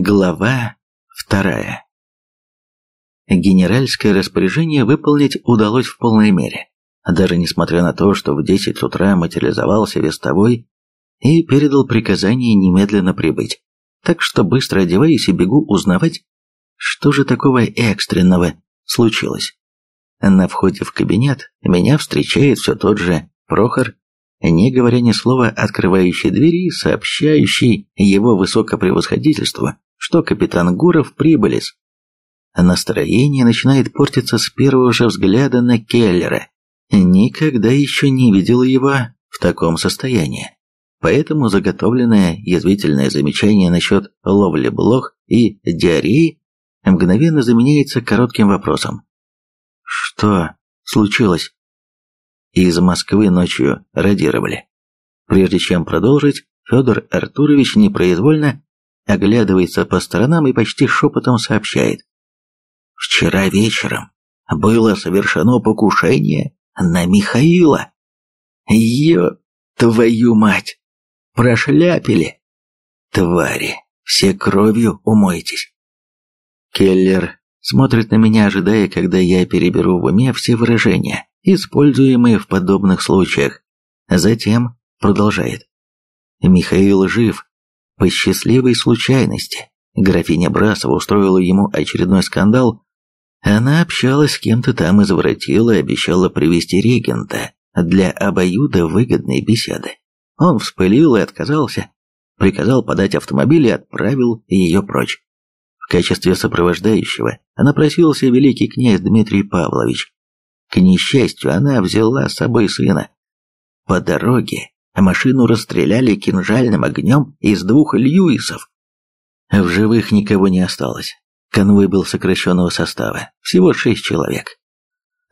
Глава вторая. Генеральское распоряжение выполнить удалось в полной мере, даже несмотря на то, что в 10 утра материализовался вестовой и передал приказание немедленно прибыть. Так что быстро одеваюсь и бегу узнавать, что же такого экстренного случилось. На входе в кабинет меня встречает все тот же Прохор не говоря ни слова, открывающий двери сообщающий его высокопревосходительству, что капитан Гуров прибылис. Настроение начинает портиться с первого же взгляда на Келлера. Никогда еще не видел его в таком состоянии. Поэтому заготовленное язвительное замечание насчет ловли блох и диареи мгновенно заменяется коротким вопросом. «Что случилось?» из Москвы ночью радировали. Прежде чем продолжить, Федор Артурович непроизвольно оглядывается по сторонам и почти шепотом сообщает. «Вчера вечером было совершено покушение на Михаила. Ё, твою мать! Прошляпили! Твари, все кровью умойтесь!» Келлер смотрит на меня, ожидая, когда я переберу в уме все выражения, используемые в подобных случаях. Затем продолжает. Михаил жив. По счастливой случайности. Графиня Брасова устроила ему очередной скандал. Она общалась с кем-то там, и обещала привести регента для обоюда выгодной беседы. Он вспылил и отказался. Приказал подать автомобиль и отправил ее прочь. В качестве сопровождающего напросился великий князь Дмитрий Павлович. К несчастью, она взяла с собой сына. По дороге машину расстреляли кинжальным огнем из двух Льюисов. В живых никого не осталось. Конвой был сокращенного состава, всего шесть человек.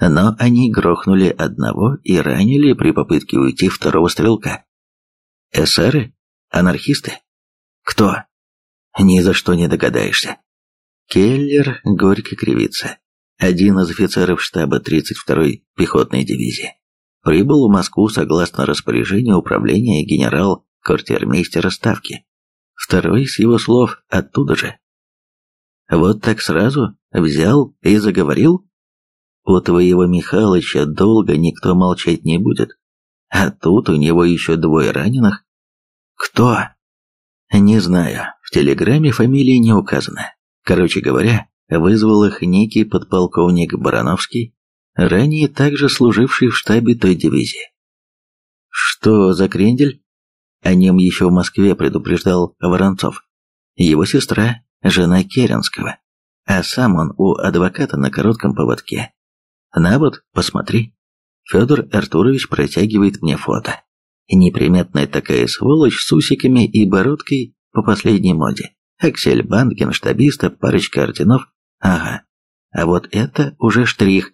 Но они грохнули одного и ранили при попытке уйти второго стрелка. Эсеры? Анархисты? Кто? Ни за что не догадаешься. Келлер горько кривится один из офицеров штаба 32-й пехотной дивизии, прибыл в Москву согласно распоряжению управления генерал-квартирмейстера Ставки. Второй, с его слов, оттуда же. Вот так сразу взял и заговорил? У твоего Михалыча долго никто молчать не будет. А тут у него еще двое раненых. Кто? Не знаю, в телеграмме фамилии не указано. Короче говоря, вызвал их некий подполковник Барановский, ранее также служивший в штабе той дивизии. Что за крендель? О нем еще в Москве предупреждал Воронцов. Его сестра, жена Керенского, а сам он у адвоката на коротком поводке. На вот, посмотри. Федор Артурович протягивает мне фото. Неприметная такая сволочь с усиками и бородкой по последней моде. Аксельбанд, генштабиста, парочка орденов Ага, а вот это уже штрих.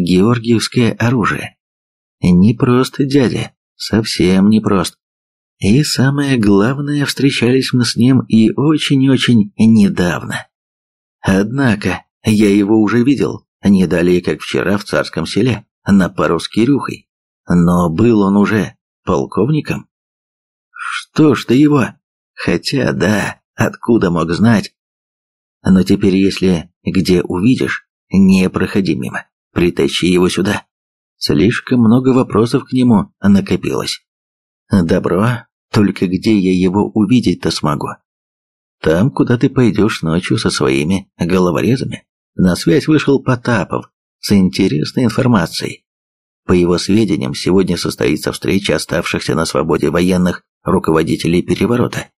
Георгиевское оружие. Не просто дядя, совсем не прост. И самое главное, встречались мы с ним и очень-очень недавно. Однако, я его уже видел, не далее, как вчера в царском селе, на пару с Кирюхой. Но был он уже полковником. Что ж ты его? Хотя, да, откуда мог знать? Но теперь, если где увидишь, не проходи мимо. Притащи его сюда. Слишком много вопросов к нему накопилось. Добро, только где я его увидеть-то смогу? Там, куда ты пойдешь ночью со своими головорезами. На связь вышел Потапов с интересной информацией. По его сведениям, сегодня состоится встреча оставшихся на свободе военных руководителей переворота.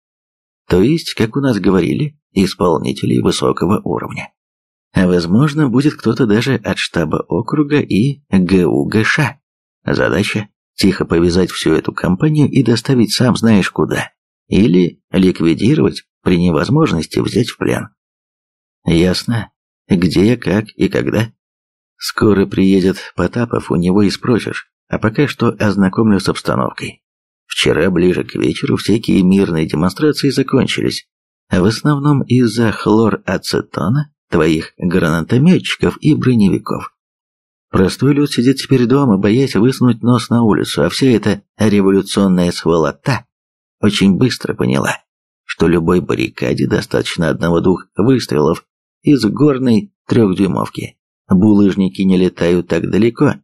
То есть, как у нас говорили, исполнителей высокого уровня. Возможно, будет кто-то даже от штаба округа и ГУГШ. Задача – тихо повязать всю эту компанию и доставить сам знаешь куда. Или ликвидировать при невозможности взять в плен. Ясно. Где, как и когда? Скоро приедет Потапов, у него и спросишь. А пока что ознакомлю с обстановкой. Вчера ближе к вечеру всякие мирные демонстрации закончились. В основном из-за хлорацетона твоих гранатометчиков и броневиков. Простой люд сидит теперь дома, боясь высунуть нос на улицу, а вся эта революционная сволота очень быстро поняла, что любой баррикаде достаточно одного-двух выстрелов из горной трехдюймовки. Булыжники не летают так далеко,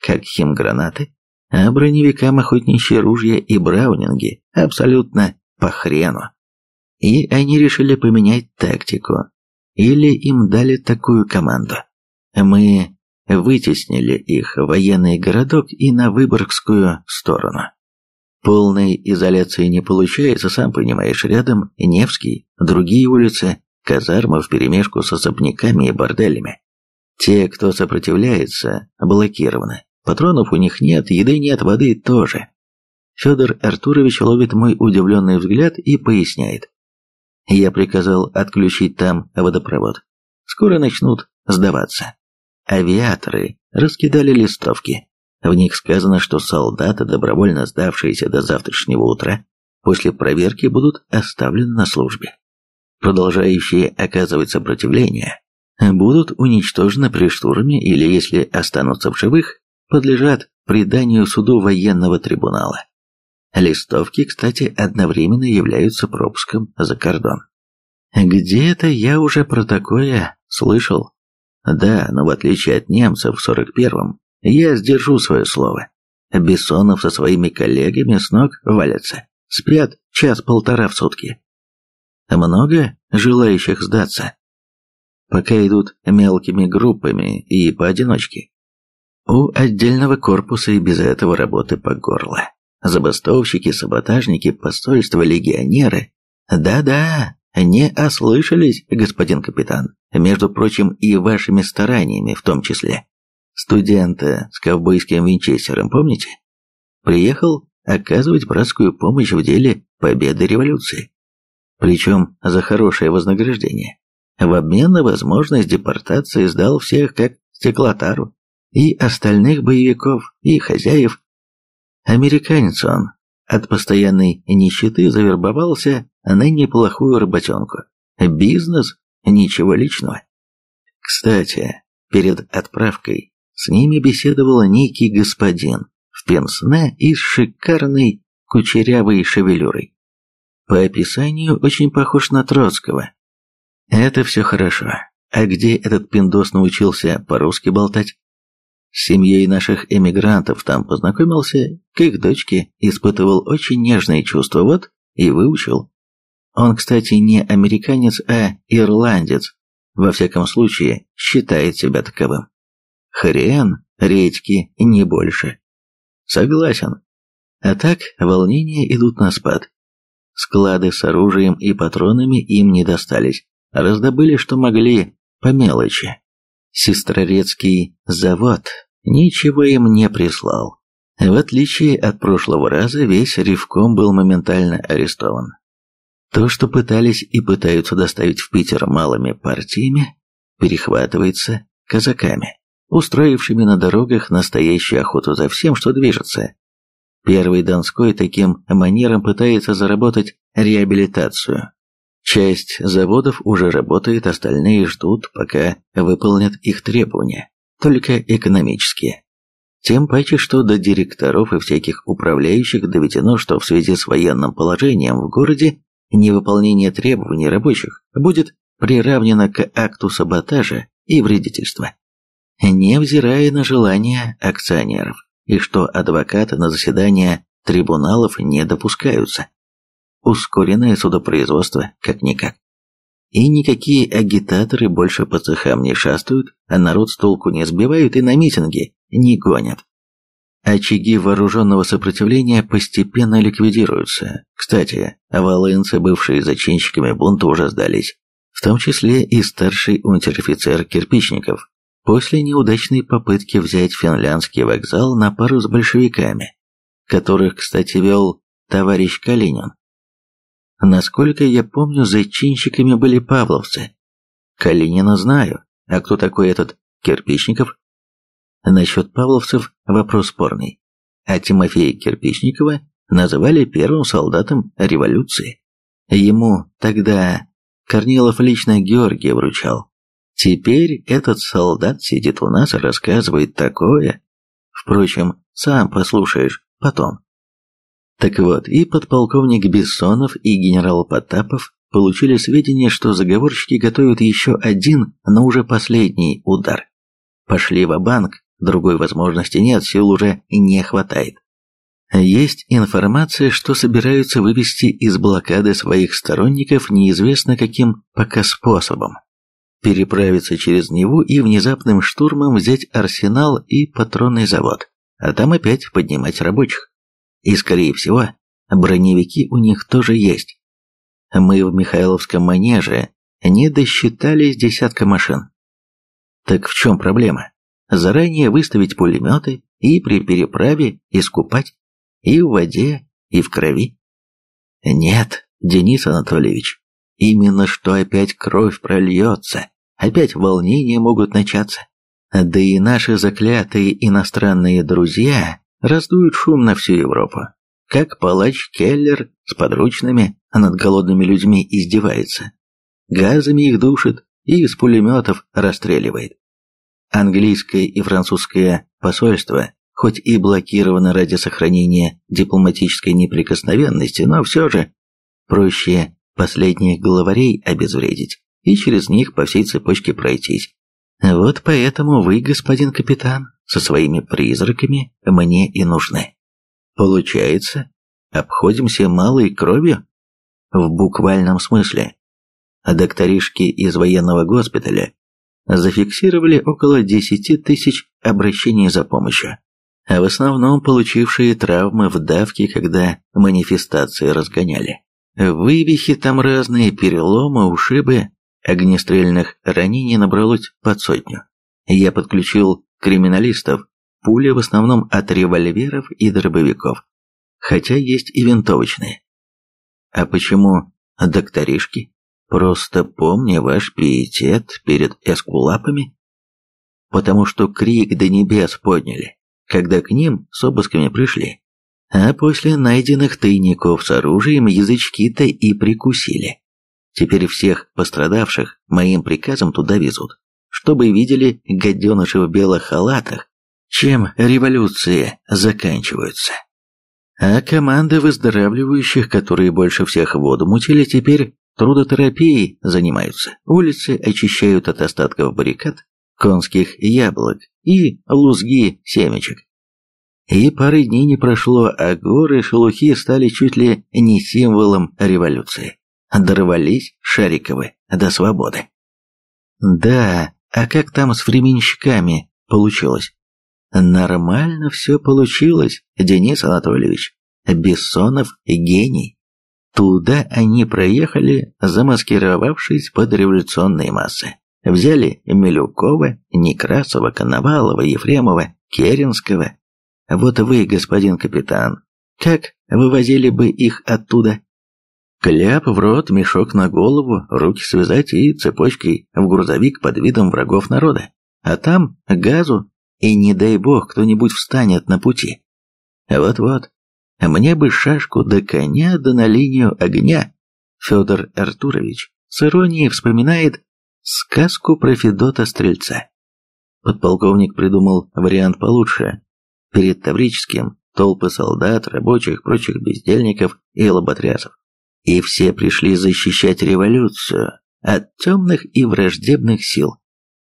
как химгранаты, а броневикам охотничьи ружья и браунинги абсолютно по хрену. И они решили поменять тактику. Или им дали такую команду. Мы вытеснили их в военный городок и на Выборгскую сторону. Полной изоляции не получается, сам понимаешь, рядом Невский, другие улицы, казармы вперемешку с особняками и борделями. Те, кто сопротивляется, блокированы. Патронов у них нет, еды нет, воды тоже. Федор Артурович ловит мой удивленный взгляд и поясняет. Я приказал отключить там водопровод. Скоро начнут сдаваться. Авиаторы раскидали листовки. В них сказано, что солдаты, добровольно сдавшиеся до завтрашнего утра, после проверки будут оставлены на службе. Продолжающие оказывать сопротивление будут уничтожены при штурме или, если останутся в живых, подлежат преданию суду военного трибунала. Листовки, кстати, одновременно являются пропуском за кордон. Где-то я уже про такое слышал. Да, но в отличие от немцев в 41-м, я сдержу свое слово. Бессонов со своими коллегами с ног валятся. Спят час-полтора в сутки. Много желающих сдаться. Пока идут мелкими группами и поодиночке. У отдельного корпуса и без этого работы по горло. Забастовщики, саботажники, посольства, легионеры. Да-да, не ослышались, господин капитан. Между прочим, и вашими стараниями в том числе. Студента с ковбойским винчестером, помните? Приехал оказывать братскую помощь в деле победы революции. Причем за хорошее вознаграждение. В обмен на возможность депортации сдал всех как стеклотару. И остальных боевиков, и хозяев. Американец он. От постоянной нищеты завербовался на неплохую работенку. Бизнес, ничего личного. Кстати, перед отправкой с ними беседовал некий господин в пенсне и с шикарной кучерявой шевелюрой. По описанию очень похож на Троцкого. Это все хорошо. А где этот пиндос научился по-русски болтать? С семьей наших эмигрантов там познакомился, к их дочке испытывал очень нежные чувства, вот и выучил. Он, кстати, не американец, а ирландец, во всяком случае, считает себя таковым. Хрен, редьки, не больше. Согласен. А так, волнения идут на спад. Склады с оружием и патронами им не достались. Раздобыли, что могли, по мелочи. Сестрорецкий завод ничего им не прислал. В отличие от прошлого раза, весь Ревком был моментально арестован. То, что пытались и пытаются доставить в Питер малыми партиями, перехватывается казаками, устроившими на дорогах настоящую охоту за всем, что движется. Первый Донской таким манером пытается заработать реабилитацию, Часть заводов уже работает, остальные ждут, пока выполнят их требования, только экономические. Тем паче, что до директоров и всяких управляющих доведено, что в связи с военным положением в городе невыполнение требований рабочих будет приравнено к акту саботажа и вредительства, невзирая на желания акционеров, и что адвокаты на заседания трибуналов не допускаются. Ускоренное судопроизводство, как-никак. И никакие агитаторы больше по цехам не шастают, а народ с толку не сбивают и на митинги не гонят. Очаги вооруженного сопротивления постепенно ликвидируются. Кстати, волынцы, бывшие зачинщиками бунта, уже сдались. В том числе и старший унтер-офицер Кирпичников, после неудачной попытки взять финляндский вокзал на пару с большевиками, которых, кстати, вел товарищ Калинин. Насколько я помню, зачинщиками были павловцы. Калинина знаю, а кто такой этот Кирпичников? Насчет павловцев вопрос спорный. А Тимофея Кирпичникова называли первым солдатом революции. Ему тогда Корнилов лично Георгия вручал. Теперь этот солдат сидит у нас и рассказывает такое. Впрочем, сам послушаешь потом. Так вот, и подполковник Бессонов, и генерал Потапов получили сведения, что заговорщики готовят еще один, но уже последний удар. Пошли в банк другой возможности нет, сил уже не хватает. Есть информация, что собираются вывести из блокады своих сторонников неизвестно каким пока способом. Переправиться через Неву и внезапным штурмом взять арсенал и патронный завод, а там опять поднимать рабочих. И, скорее всего, броневики у них тоже есть. Мы в Михайловском манеже не досчитались десятка машин. Так в чем проблема? Заранее выставить пулеметы и при переправе искупать и в воде, и в крови? Нет, Денис Анатольевич, именно что опять кровь прольется, опять волнения могут начаться. Да и наши заклятые иностранные друзья раздуют шум на всю Европу. Как палач Келлер с подручными над голодными людьми издевается. Газами их душит и из пулеметов расстреливает. Английское и французское посольство хоть и блокировано ради сохранения дипломатической неприкосновенности, но все же проще последних главарей обезвредить и через них по всей цепочке пройтись. Вот поэтому вы, господин капитан, со своими призраками мне и нужны. Получается, обходимся малой кровью? В буквальном смысле. А докторишки из военного госпиталя зафиксировали около 10 тысяч обращений за помощью, а в основном получившие травмы в давке, когда манифестации разгоняли. Вывихи там разные, переломы, ушибы, огнестрельных ранений набралось под сотню. Я подключил криминалистов, пули в основном от револьверов и дробовиков, хотя есть и винтовочные. А почему докторишки? Просто помни ваш пиетет перед эскулапами, потому что крик до небес подняли, когда к ним с обысками пришли, а после найденных тайников с оружием язычки-то и прикусили. Теперь всех пострадавших моим приказом туда везут, чтобы видели гаденыши в белых халатах, чем революции заканчиваются. А команды выздоравливающих, которые больше всех воду мутили, теперь Трудотерапией занимаются, улицы очищают от остатков баррикад, конских яблок и лузги семечек. И пары дней не прошло, а горы шелухи стали чуть ли не символом революции. Дорвались Шариковы до свободы. Да, а как там с временщиками получилось? Нормально все получилось, Денис Анатольевич. Бессонов гений. Туда они проехали, замаскировавшись под революционные массы. Взяли Милюкова, Некрасова, Коновалова, Ефремова, Керенского. Вот вы, господин капитан, как вывозили бы их оттуда? Кляп в рот, мешок на голову, руки связать и цепочкой в грузовик под видом врагов народа. А там газу, и не дай бог кто-нибудь встанет на пути. Вот-вот, мне бы шашку до коня, да на линию огня. Федор Артурович с иронией вспоминает сказку про Федота Стрельца. Подполковник придумал вариант получше. Перед Таврическим толпы солдат, рабочих, прочих бездельников и лоботрясов. И все пришли защищать революцию от темных и враждебных сил.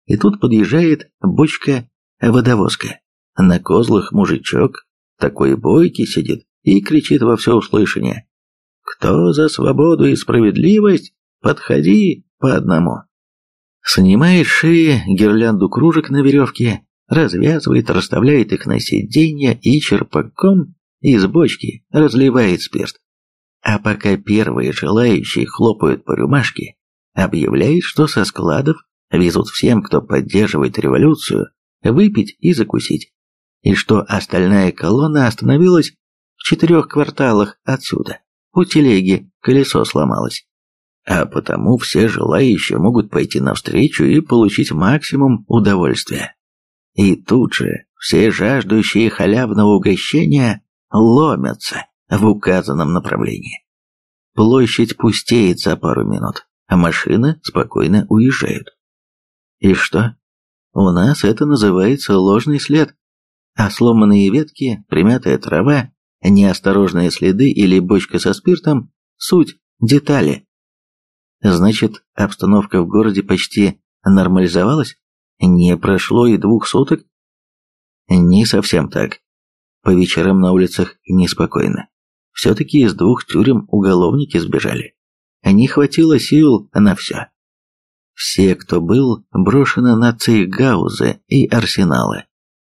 И тут подъезжает бочка-водовозка. На козлах мужичок, такой бойкий сидит, и кричит во всеуслышание. «Кто за свободу и справедливость? Подходи по одному!» Снимает шеи гирлянду кружек на веревке, развязывает, расставляет их на сиденье и черпаком из бочки разливает спирт. А пока первые желающие хлопают по рюмашке, объявляет, что со складов везут всем, кто поддерживает революцию, выпить и закусить, и что остальная колонна остановилась в четырех кварталах отсюда. У телеги колесо сломалось. А потому все желающие могут пойти навстречу и получить максимум удовольствия. И тут же все жаждущие халявного угощения ломятся в указанном направлении. Площадь пустеет за пару минут, а машины спокойно уезжают. И что? У нас это называется ложный след. А сломанные ветки, примятая трава неосторожные следы или бочка со спиртом – суть детали. Значит, обстановка в городе почти нормализовалась? Не прошло и двух суток? Не совсем так. По вечерам на улицах неспокойно. Все-таки из двух тюрем уголовники сбежали. Не хватило сил на все. Все, кто был, брошены на цейгаузы и арсеналы.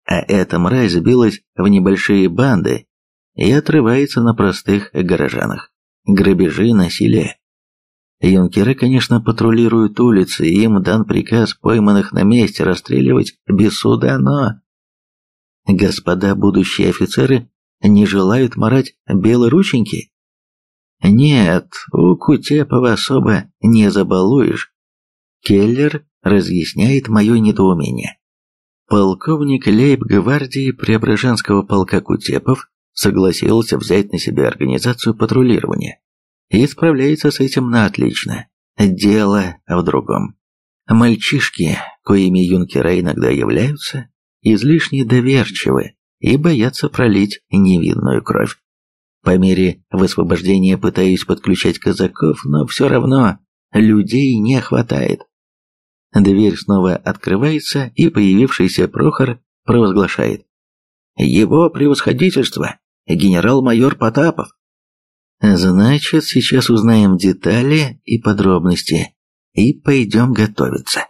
А эта мразь сбилась в небольшие банды и отрывается на простых горожанах. Грабежи, насилие. Юнкеры, конечно, патрулируют улицы, и им дан приказ пойманных на месте расстреливать без суда, но... Господа будущие офицеры не желают марать белорученьки? Нет, у Кутепова особо не забалуешь. Келлер разъясняет мое недоумение. Полковник лейб-гвардии Преображенского полка Кутепов согласился взять на себя организацию патрулирования и справляется с этим на отлично. Дело в другом. Мальчишки, коими юнкера иногда являются, излишне доверчивы и боятся пролить невинную кровь. По мере высвобождения пытаюсь подключать казаков, но все равно людей не хватает. Дверь снова открывается, и появившийся Прохор провозглашает. «Его превосходительство, генерал-майор Потапов». Значит, сейчас узнаем детали и подробности, и пойдем готовиться.